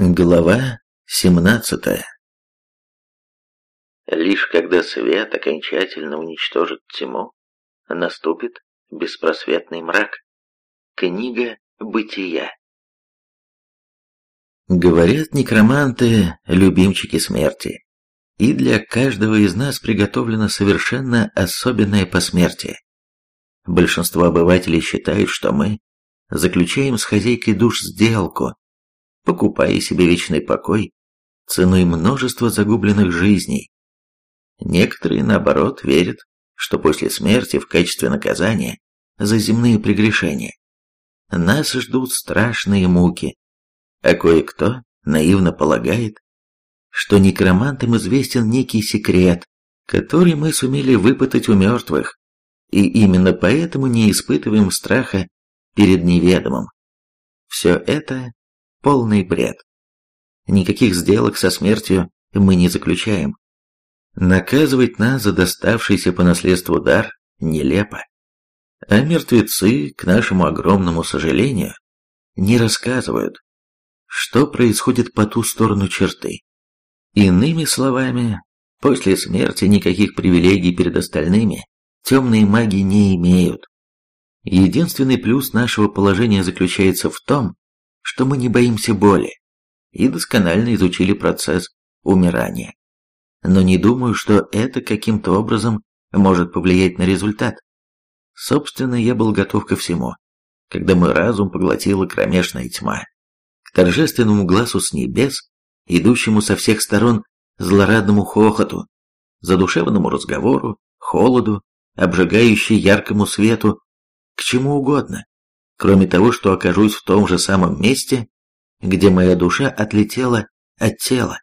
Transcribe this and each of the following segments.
Глава 17 Лишь когда свет окончательно уничтожит тьму, наступит беспросветный мрак. Книга Бытия Говорят некроманты – любимчики смерти, и для каждого из нас приготовлено совершенно особенное посмертие. Большинство обывателей считают, что мы заключаем с хозяйкой душ сделку, покупая себе вечный покой ценой множества загубленных жизней. Некоторые, наоборот, верят, что после смерти в качестве наказания за земные прегрешения нас ждут страшные муки, а кое-кто наивно полагает, что некромантам известен некий секрет, который мы сумели выпытать у мертвых, и именно поэтому не испытываем страха перед неведомым. Все это Полный бред. Никаких сделок со смертью мы не заключаем. Наказывать нас за доставшийся по наследству дар нелепо. А мертвецы, к нашему огромному сожалению, не рассказывают, что происходит по ту сторону черты. Иными словами, после смерти никаких привилегий перед остальными темные маги не имеют. Единственный плюс нашего положения заключается в том, что мы не боимся боли и досконально изучили процесс умирания. Но не думаю, что это каким-то образом может повлиять на результат. Собственно, я был готов ко всему, когда мой разум поглотила кромешная тьма. К торжественному глазу с небес, идущему со всех сторон злорадному хохоту, задушевному разговору, холоду, обжигающей яркому свету, к чему угодно, кроме того, что окажусь в том же самом месте, где моя душа отлетела от тела.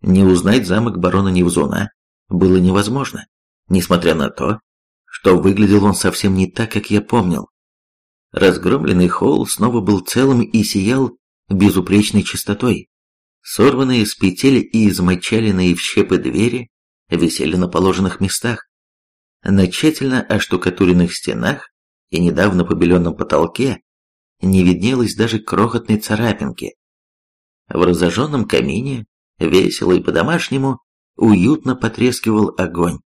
Не узнать замок барона Невзуна было невозможно, несмотря на то, что выглядел он совсем не так, как я помнил. Разгромленный холл снова был целым и сиял безупречной чистотой. Сорванные с петель и измочаленные в щепы двери висели на положенных местах. На тщательно оштукатуренных стенах и недавно побеленном потолке не виднелось даже крохотной царапинки. В разожженном камине, весело и по-домашнему, уютно потрескивал огонь.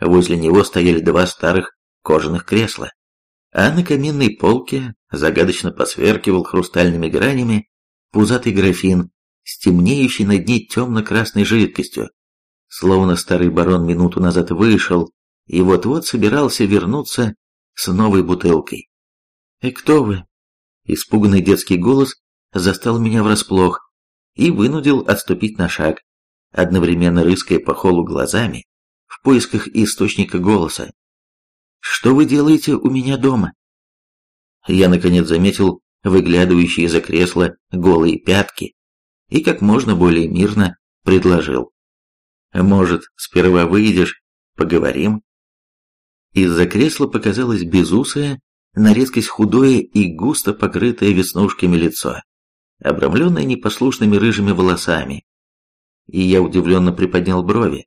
Возле него стояли два старых кожаных кресла, а на каминной полке загадочно посверкивал хрустальными гранями пузатый графин с темнеющей на дне темно-красной жидкостью. Словно старый барон минуту назад вышел и вот-вот собирался вернуться с новой бутылкой. «И кто вы?» Испуганный детский голос застал меня врасплох и вынудил отступить на шаг, одновременно рыская по холу глазами в поисках источника голоса. «Что вы делаете у меня дома?» Я, наконец, заметил выглядывающие из-за кресла голые пятки и как можно более мирно предложил. «Может, сперва выйдешь, поговорим?» Из-за кресла показалось безусое, на редкость худое и густо покрытое веснушками лицо, обрамленное непослушными рыжими волосами. И я удивленно приподнял брови.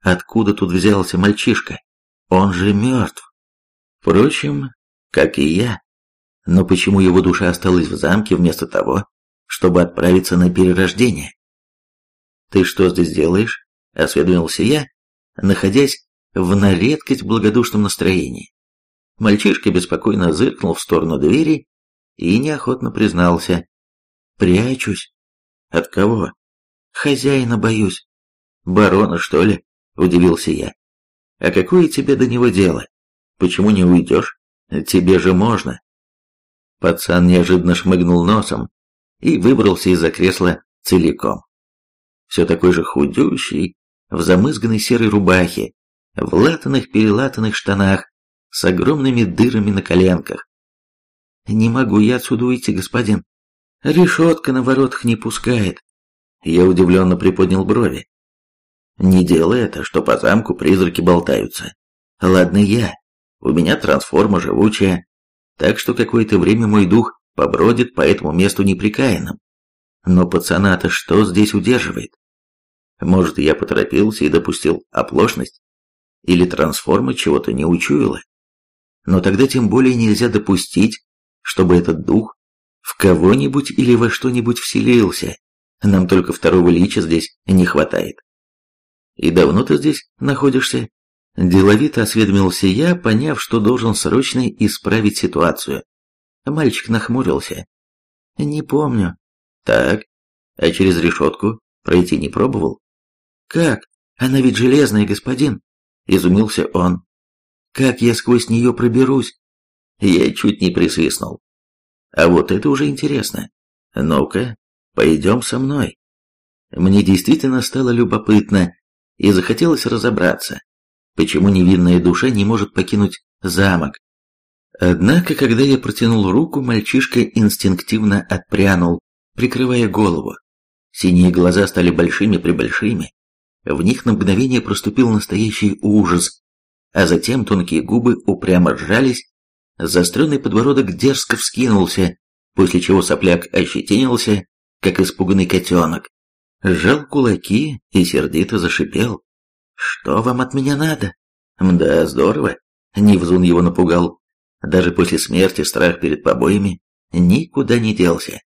Откуда тут взялся мальчишка? Он же мертв. Впрочем, как и я. Но почему его душа осталась в замке вместо того, чтобы отправиться на перерождение? «Ты что здесь делаешь?» – осведомился я, находясь в на редкость благодушном настроении. Мальчишка беспокойно зыркнул в сторону двери и неохотно признался. «Прячусь». «От кого?» «Хозяина боюсь». «Барона, что ли?» – удивился я. «А какое тебе до него дело? Почему не уйдешь? Тебе же можно». Пацан неожиданно шмыгнул носом и выбрался из-за кресла целиком. Все такой же худющий, в замызганной серой рубахе, в латаных-перелатанных штанах с огромными дырами на коленках. «Не могу я отсюда уйти, господин. Решетка на воротах не пускает». Я удивленно приподнял брови. «Не делай это, что по замку призраки болтаются. Ладно я, у меня трансформа живучая, так что какое-то время мой дух побродит по этому месту неприкаянным. Но пацана-то что здесь удерживает? Может, я поторопился и допустил оплошность? Или трансформа чего-то не учуяла. Но тогда тем более нельзя допустить, чтобы этот дух в кого-нибудь или во что-нибудь вселился. Нам только второго лича здесь не хватает. И давно ты здесь находишься? Деловито осведомился я, поняв, что должен срочно исправить ситуацию. Мальчик нахмурился. Не помню. Так, а через решетку пройти не пробовал? Как? Она ведь железная, господин. Изумился он. Как я сквозь нее проберусь? Я чуть не присвистнул. А вот это уже интересно. Ну-ка, пойдем со мной. Мне действительно стало любопытно и захотелось разобраться, почему невинная душа не может покинуть замок. Однако, когда я протянул руку, мальчишка инстинктивно отпрянул, прикрывая голову. Синие глаза стали большими-пребольшими. В них на мгновение проступил настоящий ужас, а затем тонкие губы упрямо сжались, заостренный подбородок дерзко вскинулся, после чего сопляк ощетинился, как испуганный котенок, сжал кулаки и сердито зашипел. «Что вам от меня надо?» «Да, здорово!» Невзун его напугал. Даже после смерти страх перед побоями никуда не делся.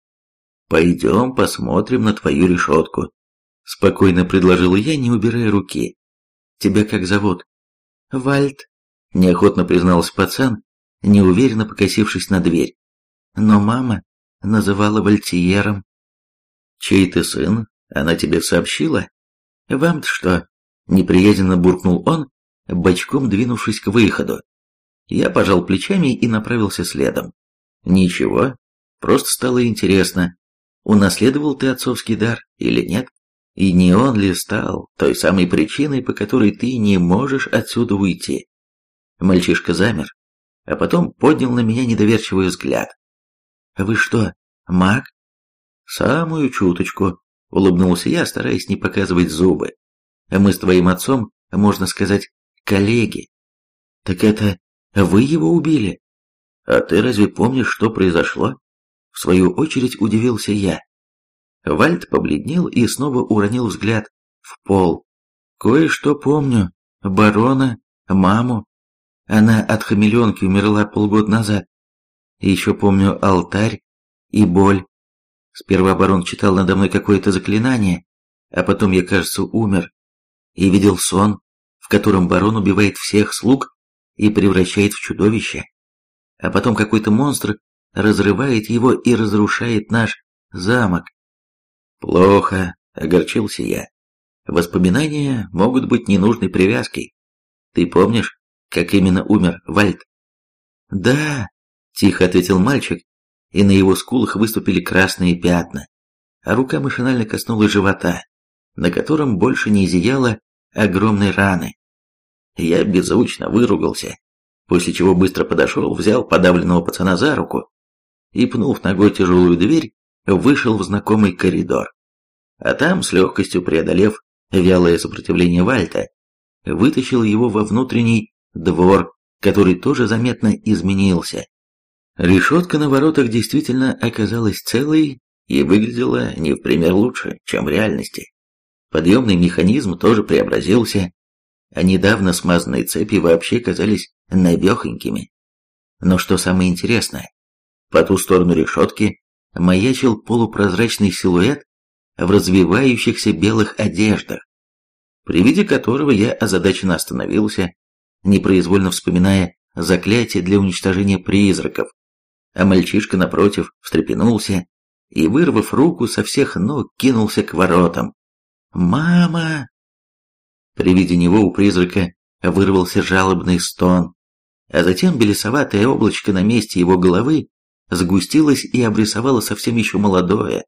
«Пойдем посмотрим на твою решетку», — спокойно предложил я, не убирая руки. «Тебя как зовут?» «Вальд», — неохотно признался пацан, неуверенно покосившись на дверь. «Но мама называла Вальтиером». «Чей ты сын? Она тебе сообщила?» «Вам-то что?» — неприязненно буркнул он, бочком двинувшись к выходу. Я пожал плечами и направился следом. «Ничего, просто стало интересно, унаследовал ты отцовский дар или нет? И не он ли стал той самой причиной, по которой ты не можешь отсюда уйти? Мальчишка замер, а потом поднял на меня недоверчивый взгляд. «Вы что, маг?» «Самую чуточку», — улыбнулся я, стараясь не показывать зубы. «Мы с твоим отцом, можно сказать, коллеги». «Так это вы его убили?» «А ты разве помнишь, что произошло?» В свою очередь удивился я. Вальд побледнел и снова уронил взгляд в пол. Кое-что помню. Барона, маму. Она от хамелеонки умерла полгода назад. Еще помню алтарь и боль. Сперва барон читал надо мной какое-то заклинание, а потом я, кажется, умер. И видел сон, в котором барон убивает всех слуг и превращает в чудовище. А потом какой-то монстр разрывает его и разрушает наш замок. Плохо, огорчился я. Воспоминания могут быть ненужной привязкой. Ты помнишь, как именно умер Вальд? Да, тихо ответил мальчик, и на его скулах выступили красные пятна, а рука машинально коснулась живота, на котором больше не зияло огромной раны. Я беззвучно выругался, после чего быстро подошел, взял подавленного пацана за руку и, пнув ногой тяжелую дверь, вышел в знакомый коридор. А там, с легкостью преодолев вялое сопротивление Вальта, вытащил его во внутренний двор, который тоже заметно изменился. Решетка на воротах действительно оказалась целой и выглядела не в пример лучше, чем в реальности. Подъемный механизм тоже преобразился, а недавно смазанные цепи вообще казались навехонькими. Но что самое интересное, по ту сторону решетки маячил полупрозрачный силуэт в развивающихся белых одеждах, при виде которого я озадаченно остановился, непроизвольно вспоминая заклятие для уничтожения призраков, а мальчишка напротив встрепенулся и, вырвав руку со всех ног, кинулся к воротам. «Мама!» При виде него у призрака вырвался жалобный стон, а затем белесоватое облачко на месте его головы сгустилось и обрисовало совсем еще молодое,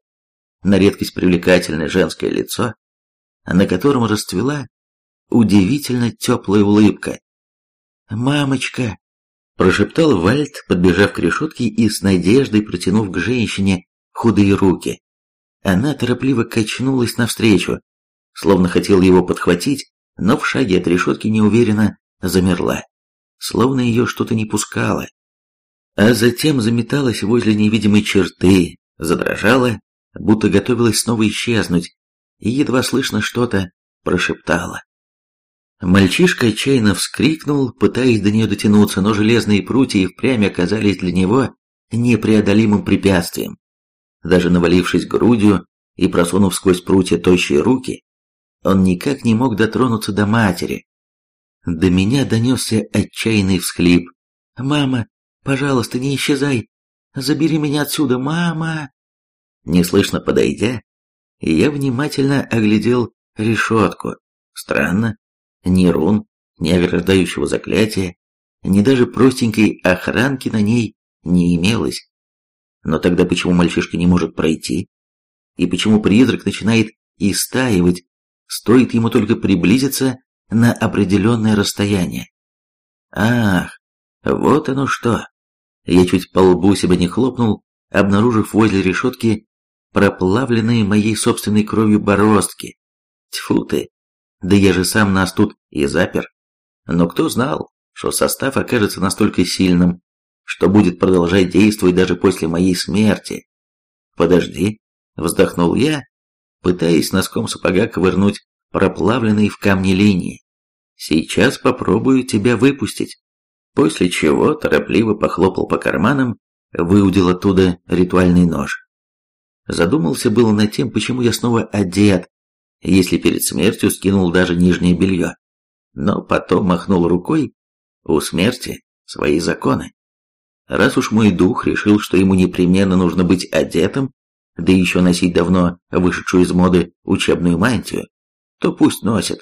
на редкость привлекательное женское лицо, на котором расцвела удивительно теплая улыбка. «Мамочка!» – прошептал Вальд, подбежав к решетке и с надеждой протянув к женщине худые руки. Она торопливо качнулась навстречу, словно хотела его подхватить, но в шаге от решетки неуверенно замерла, словно ее что-то не пускало а затем заметалась возле невидимой черты, задрожала, будто готовилась снова исчезнуть, и едва слышно что-то прошептала. Мальчишка отчаянно вскрикнул, пытаясь до нее дотянуться, но железные прутья и впрямь оказались для него непреодолимым препятствием. даже навалившись грудью и просунув сквозь прутья тощие руки, он никак не мог дотронуться до матери. До меня донесся отчаянный всхлип. «Мама, пожалуйста, не исчезай! Забери меня отсюда, мама!» Неслышно подойдя, я внимательно оглядел решетку. Странно, ни рун, ни ограждающего заклятия, ни даже простенькой охранки на ней не имелось. Но тогда почему мальчишка не может пройти? И почему призрак начинает истаивать, стоит ему только приблизиться на определенное расстояние? Ах, вот оно что! Я чуть по лбу себя не хлопнул, обнаружив возле решетки проплавленные моей собственной кровью бороздки. Тьфу ты! Да я же сам нас тут и запер. Но кто знал, что состав окажется настолько сильным, что будет продолжать действовать даже после моей смерти. Подожди, вздохнул я, пытаясь носком сапога ковырнуть проплавленные в камне линии. Сейчас попробую тебя выпустить. После чего торопливо похлопал по карманам, выудил оттуда ритуальный нож. Задумался было над тем, почему я снова одет, если перед смертью скинул даже нижнее белье. Но потом махнул рукой, у смерти свои законы. Раз уж мой дух решил, что ему непременно нужно быть одетым, да еще носить давно вышедшую из моды учебную мантию, то пусть носит.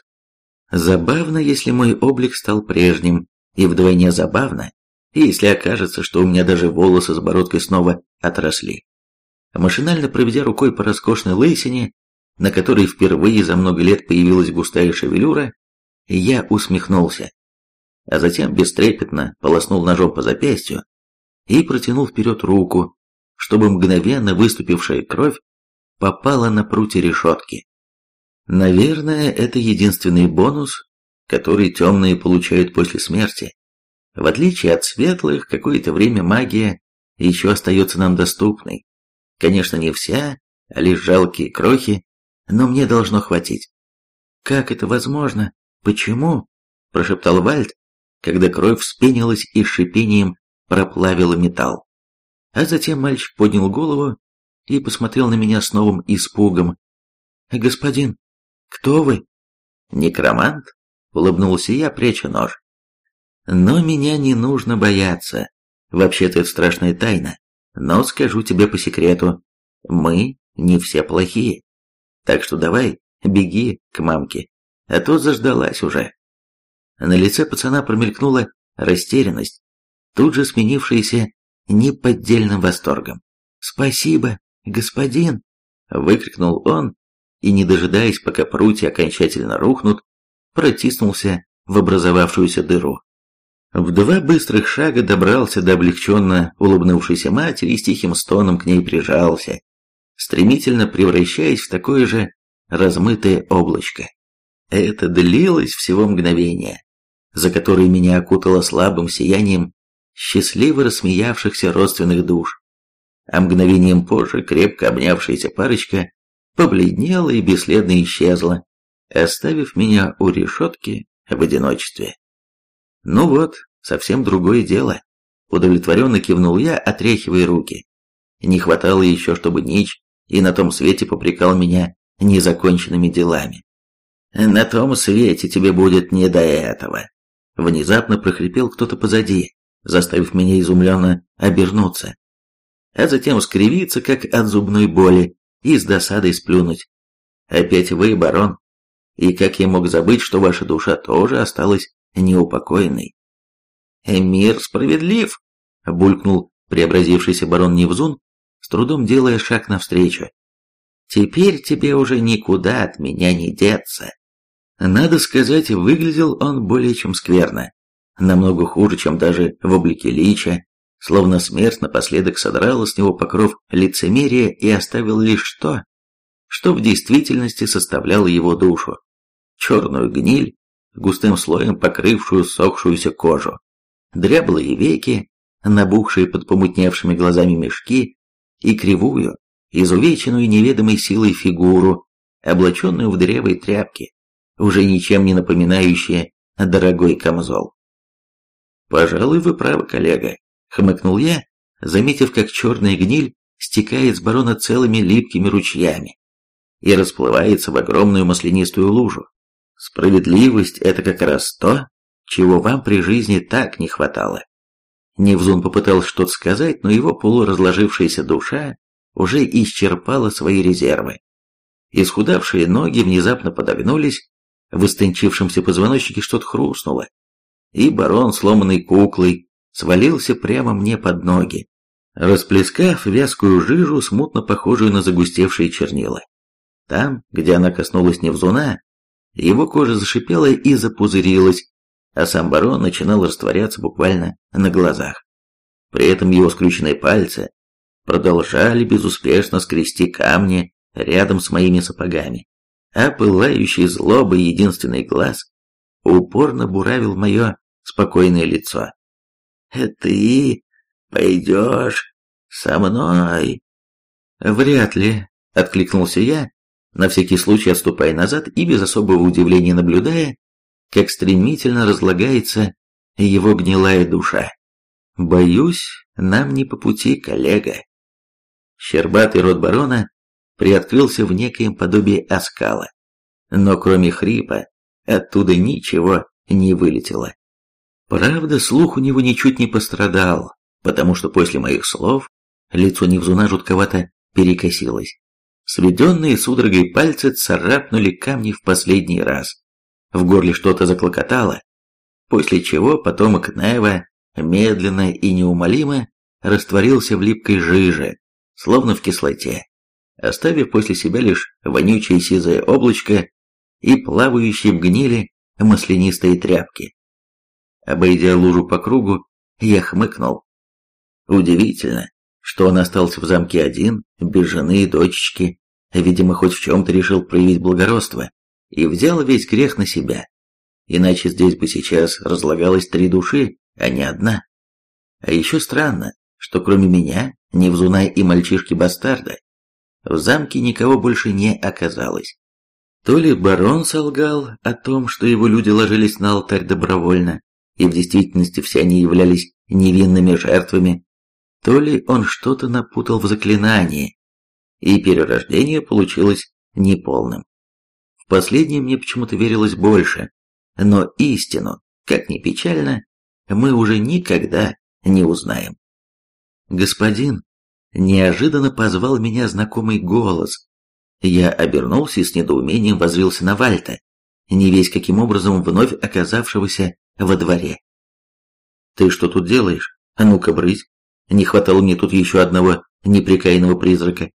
Забавно, если мой облик стал прежним, и вдвойне забавно, если окажется, что у меня даже волосы с бородкой снова отросли. Машинально проведя рукой по роскошной лысине, на которой впервые за много лет появилась густая шевелюра, я усмехнулся, а затем бестрепетно полоснул ножом по запястью и протянул вперед руку, чтобы мгновенно выступившая кровь попала на прутья решетки. Наверное, это единственный бонус, который темные получают после смерти. В отличие от светлых, какое-то время магия еще остается нам доступной. Конечно, не вся, а лишь жалкие крохи, но мне должно хватить. «Как это возможно? Почему?» – прошептал Вальд, когда кровь вспенилась и шипением проплавила металл. А затем мальчик поднял голову и посмотрел на меня с новым испугом. «Господин, кто вы?» «Некромант?» — улыбнулся я, пряча нож. «Но меня не нужно бояться. Вообще-то это страшная тайна. Но скажу тебе по секрету, мы не все плохие. Так что давай, беги к мамке, а то заждалась уже». На лице пацана промелькнула растерянность, тут же сменившаяся неподдельным восторгом. «Спасибо, господин!» — выкрикнул он, и, не дожидаясь, пока прутья окончательно рухнут, протиснулся в образовавшуюся дыру. В два быстрых шага добрался до облегченно улыбнувшейся матери и с тихим стоном к ней прижался, стремительно превращаясь в такое же размытое облачко. Это длилось всего мгновение, за которое меня окутало слабым сиянием счастливо рассмеявшихся родственных душ. А мгновением позже крепко обнявшаяся парочка побледнела и бесследно исчезла, оставив меня у решетки в одиночестве. Ну вот, совсем другое дело. Удовлетворенно кивнул я, отряхивая руки. Не хватало еще, чтобы Нич и на том свете попрекал меня незаконченными делами. На том свете тебе будет не до этого. Внезапно прохрипел кто-то позади, заставив меня изумленно обернуться. А затем скривиться, как от зубной боли, и с досадой сплюнуть. Опять вы, барон. И как я мог забыть, что ваша душа тоже осталась неупокоенной? Мир справедлив, булькнул преобразившийся барон Невзун, с трудом делая шаг навстречу. Теперь тебе уже никуда от меня не деться. Надо сказать, выглядел он более чем скверно. Намного хуже, чем даже в облике лича, словно смерть напоследок содрала с него покров лицемерия и оставил лишь то, что в действительности составляло его душу. Черную гниль, густым слоем покрывшую сохшуюся кожу, дряблые веки, набухшие под помутневшими глазами мешки и кривую, изувеченную неведомой силой фигуру, облаченную в дырявые тряпки, уже ничем не напоминающие дорогой камзол. «Пожалуй, вы правы, коллега», — хмыкнул я, заметив, как черная гниль стекает с барона целыми липкими ручьями и расплывается в огромную маслянистую лужу. Справедливость – это как раз то, чего вам при жизни так не хватало. Невзун попытался что-то сказать, но его полуразложившаяся душа уже исчерпала свои резервы. Исхудавшие ноги внезапно подогнулись, в истончившемся позвоночнике что-то хрустнуло, и барон, сломанной куклой, свалился прямо мне под ноги, расплескав вязкую жижу, смутно похожую на загустевшие чернила. Там, где она коснулась Невзуна, его кожа зашипела и запузырилась, а сам барон начинал растворяться буквально на глазах. При этом его скрюченные пальцы продолжали безуспешно скрести камни рядом с моими сапогами, а пылающий злобой единственный глаз упорно буравил мое спокойное лицо. «Ты пойдешь со мной?» «Вряд ли», — откликнулся я, на всякий случай отступая назад и без особого удивления наблюдая, как стремительно разлагается его гнилая душа. «Боюсь, нам не по пути, коллега». Щербатый рот барона приоткрылся в некоем подобии оскала, но кроме хрипа оттуда ничего не вылетело. Правда, слух у него ничуть не пострадал, потому что после моих слов лицо Невзуна жутковато перекосилось. Сведенные судорогой пальцы царапнули камни в последний раз. В горле что-то заклокотало, после чего потомок Нева медленно и неумолимо растворился в липкой жиже, словно в кислоте, оставив после себя лишь вонючее сизое облачко и плавающие в гнили маслянистые тряпки. Обойдя лужу по кругу, я хмыкнул. Удивительно, что он остался в замке один, без жены и дочечки, видимо, хоть в чем-то решил проявить благородство, и взял весь грех на себя. Иначе здесь бы сейчас разлагалось три души, а не одна. А еще странно, что кроме меня, Невзуна и мальчишки-бастарда, в замке никого больше не оказалось. То ли барон солгал о том, что его люди ложились на алтарь добровольно, и в действительности все они являлись невинными жертвами, то ли он что-то напутал в заклинании, и перерождение получилось неполным. В последнее мне почему-то верилось больше, но истину, как ни печально, мы уже никогда не узнаем. «Господин!» – неожиданно позвал меня знакомый голос. Я обернулся и с недоумением возрился на Вальта, не весь каким образом вновь оказавшегося во дворе. «Ты что тут делаешь? А ну-ка, брысь! Не хватало мне тут еще одного неприкаянного призрака.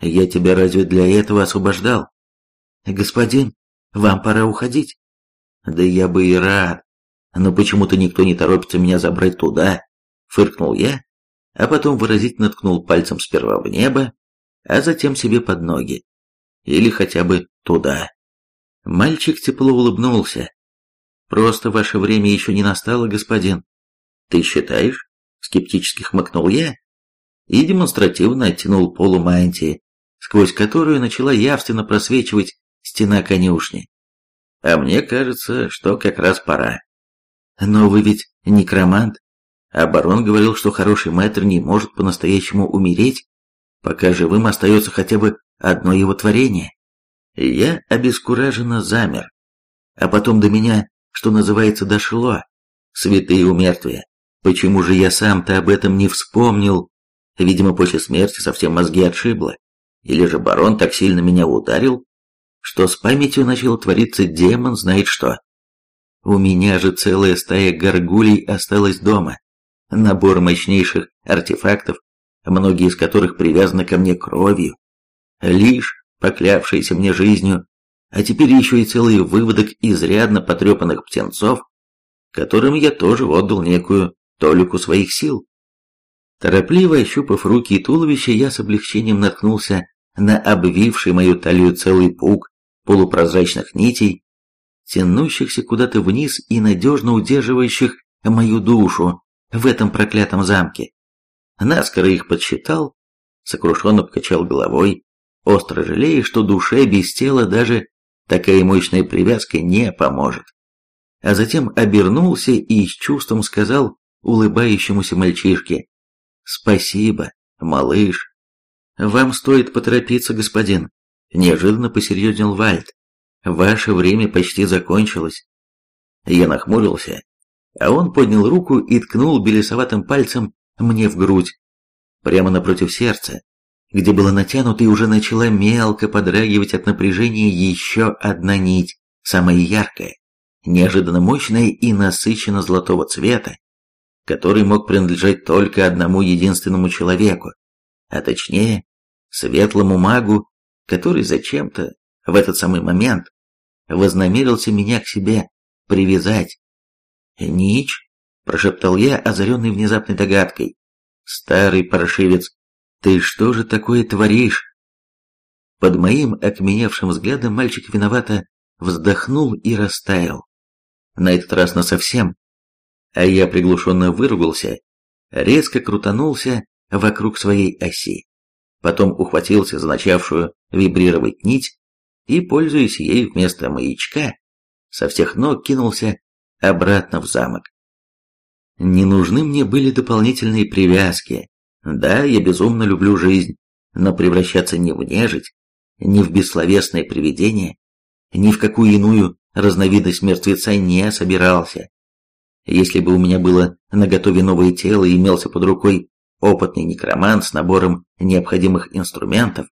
Я тебя разве для этого освобождал? Господин, вам пора уходить. Да я бы и рад, но почему-то никто не торопится меня забрать туда, фыркнул я, а потом выразительно ткнул пальцем сперва в небо, а затем себе под ноги. Или хотя бы туда. Мальчик тепло улыбнулся. «Просто ваше время еще не настало, господин». «Ты считаешь?» — скептически хмыкнул я и демонстративно оттянул полу мантии, сквозь которую начала явственно просвечивать стена конюшни. А мне кажется, что как раз пора. Но вы ведь некромант, а барон говорил, что хороший мэтр не может по-настоящему умереть, пока живым остается хотя бы одно его творение. Я обескураженно замер. А потом до меня, что называется, дошло. Святые умертвия. Почему же я сам-то об этом не вспомнил? Видимо, после смерти совсем мозги отшибло. Или же барон так сильно меня ударил, что с памятью начал твориться демон знает что. У меня же целая стая горгулей осталась дома. Набор мощнейших артефактов, многие из которых привязаны ко мне кровью. Лишь поклявшиеся мне жизнью, а теперь еще и целый выводок изрядно потрепанных птенцов, которым я тоже отдал некую толику своих сил. Торопливо ощупав руки и туловище, я с облегчением наткнулся на обвивший мою талию целый пук полупрозрачных нитей, тянущихся куда-то вниз и надежно удерживающих мою душу в этом проклятом замке. Наскоро их подсчитал, сокрушенно покачал головой, остро жалея, что душе без тела даже такая мощная привязка не поможет. А затем обернулся и с чувством сказал улыбающемуся мальчишке «Спасибо, малыш». «Вам стоит поторопиться, господин», — неожиданно посерьезнел Вальд. «Ваше время почти закончилось». Я нахмурился, а он поднял руку и ткнул белесоватым пальцем мне в грудь, прямо напротив сердца, где была натянута и уже начала мелко подрагивать от напряжения еще одна нить, самая яркая, неожиданно мощная и насыщенно золотого цвета, который мог принадлежать только одному единственному человеку, а точнее, светлому магу, который зачем-то в этот самый момент вознамерился меня к себе привязать. «Нич», — прошептал я, озаренный внезапной догадкой, — «старый паршивец, ты что же такое творишь?» Под моим окаменевшим взглядом мальчик виновато вздохнул и растаял. На этот раз насовсем. А я приглушенно выругался, резко крутанулся вокруг своей оси. Потом ухватился за начавшую вибрировать нить и, пользуясь ей вместо маячка, со всех ног кинулся обратно в замок. Не нужны мне были дополнительные привязки. Да, я безумно люблю жизнь, но превращаться не в нежить, не в бессловесное привидение, ни в какую иную разновидность мертвеца не собирался. Если бы у меня было наготове новое тело и имелся под рукой опытный некромант с набором необходимых инструментов,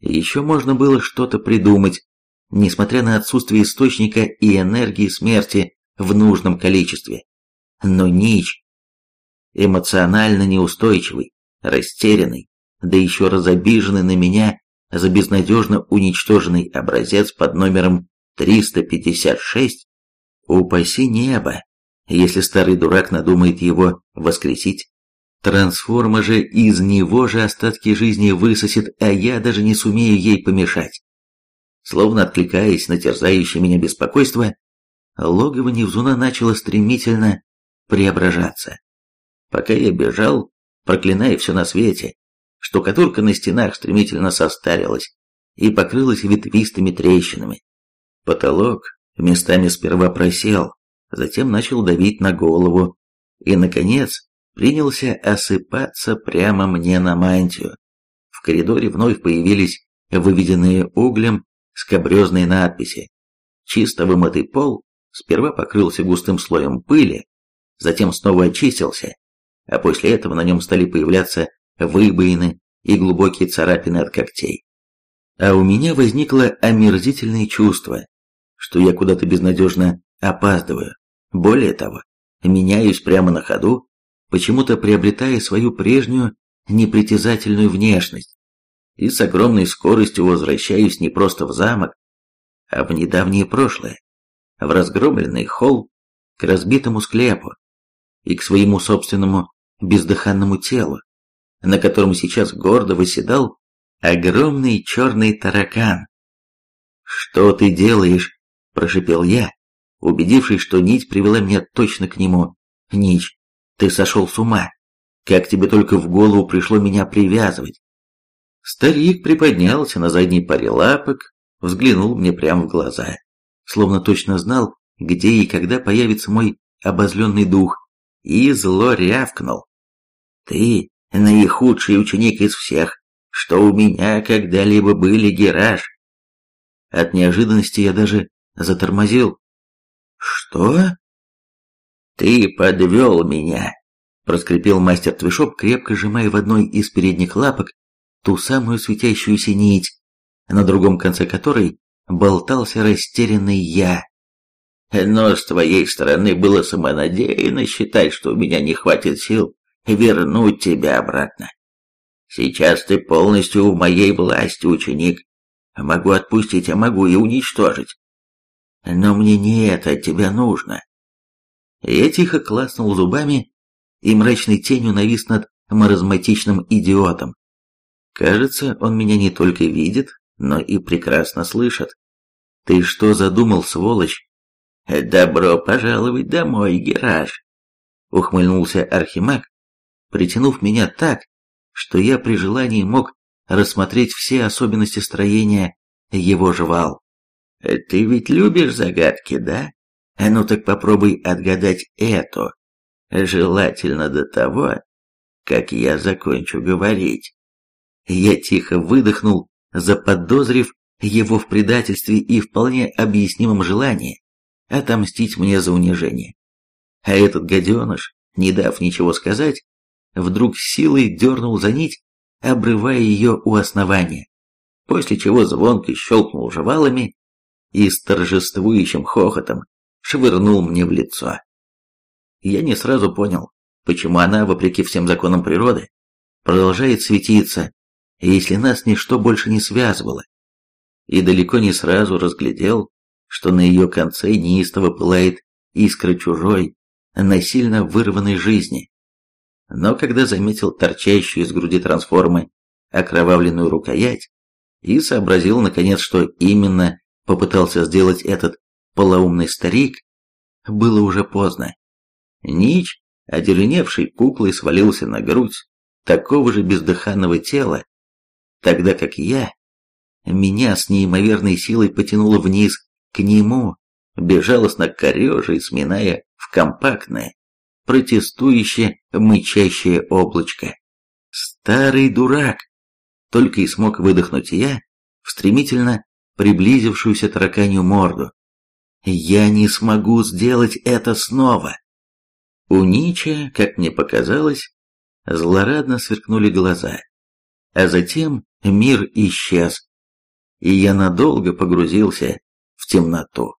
еще можно было что-то придумать, несмотря на отсутствие источника и энергии смерти в нужном количестве. Но Нич, эмоционально неустойчивый, растерянный, да еще разобиженный на меня за безнадежно уничтоженный образец под номером 356, упаси небо, если старый дурак надумает его воскресить. Трансформа же из него же остатки жизни высосет, а я даже не сумею ей помешать. Словно откликаясь на терзающее меня беспокойство, логово Невзуна начало стремительно преображаться. Пока я бежал, проклиная все на свете, штукатурка на стенах стремительно состарилась и покрылась ветвистыми трещинами. Потолок местами сперва просел, затем начал давить на голову и, наконец, принялся осыпаться прямо мне на мантию. В коридоре вновь появились выведенные углем скобрезные надписи. Чисто вымытый пол сперва покрылся густым слоем пыли, затем снова очистился, а после этого на нем стали появляться выбоины и глубокие царапины от когтей. А у меня возникло омерзительное чувство, что я куда-то безнадежно опаздываю. Более того, меняюсь прямо на ходу, почему-то приобретая свою прежнюю непритязательную внешность, и с огромной скоростью возвращаюсь не просто в замок, а в недавнее прошлое, в разгромленный холл, к разбитому склепу и к своему собственному бездыханному телу, на котором сейчас гордо выседал огромный черный таракан. «Что ты делаешь?» – прошипел я, убедившись, что нить привела меня точно к нему. «Нич, ты сошел с ума! Как тебе только в голову пришло меня привязывать?» Старик приподнялся на задней паре лапок, взглянул мне прямо в глаза, словно точно знал, где и когда появится мой обозленный дух, и зло рявкнул. «Ты наихудший ученик из всех, что у меня когда-либо были, Гераш!» От неожиданности я даже затормозил. «Что?» «Ты подвел меня!» проскрипел мастер Твишоп, крепко сжимая в одной из передних лапок ту самую светящуюся нить, на другом конце которой болтался растерянный я. Но с твоей стороны было самонадеянно считать, что у меня не хватит сил вернуть тебя обратно. Сейчас ты полностью в моей власти, ученик. Могу отпустить, а могу и уничтожить. Но мне не это от тебя нужно. Я тихо класнул зубами, и мрачной тенью навис над маразматичным идиотом. Кажется, он меня не только видит, но и прекрасно слышит. Ты что задумал, сволочь? Добро пожаловать домой, Гераш! Ухмыльнулся Архимаг, притянув меня так, что я при желании мог рассмотреть все особенности строения его жвал. Ты ведь любишь загадки, да? А ну так попробуй отгадать эту. Желательно до того, как я закончу говорить. Я тихо выдохнул, заподозрив его в предательстве и вполне объяснимом желании отомстить мне за унижение. А этот гаденыш, не дав ничего сказать, вдруг силой дернул за нить, обрывая ее у основания, после чего звонко щелкнул жевалами и с торжествующим хохотом швырнул мне в лицо. Я не сразу понял, почему она, вопреки всем законам природы, продолжает светиться, если нас ничто больше не связывало. И далеко не сразу разглядел, что на ее конце неистово пылает искра чужой, насильно вырванной жизни. Но когда заметил торчащую из груди трансформы окровавленную рукоять и сообразил, наконец, что именно попытался сделать этот полоумный старик, было уже поздно. Нич, одереневший куклой, свалился на грудь такого же бездыханного тела, тогда как я, меня с неимоверной силой потянуло вниз к нему, безжалостно корежа сминая в компактное, протестующее, мычащее облачко. Старый дурак! Только и смог выдохнуть я в стремительно приблизившуюся тараканью морду. Я не смогу сделать это снова. У Нича, как мне показалось, злорадно сверкнули глаза. А затем мир исчез, и я надолго погрузился в темноту.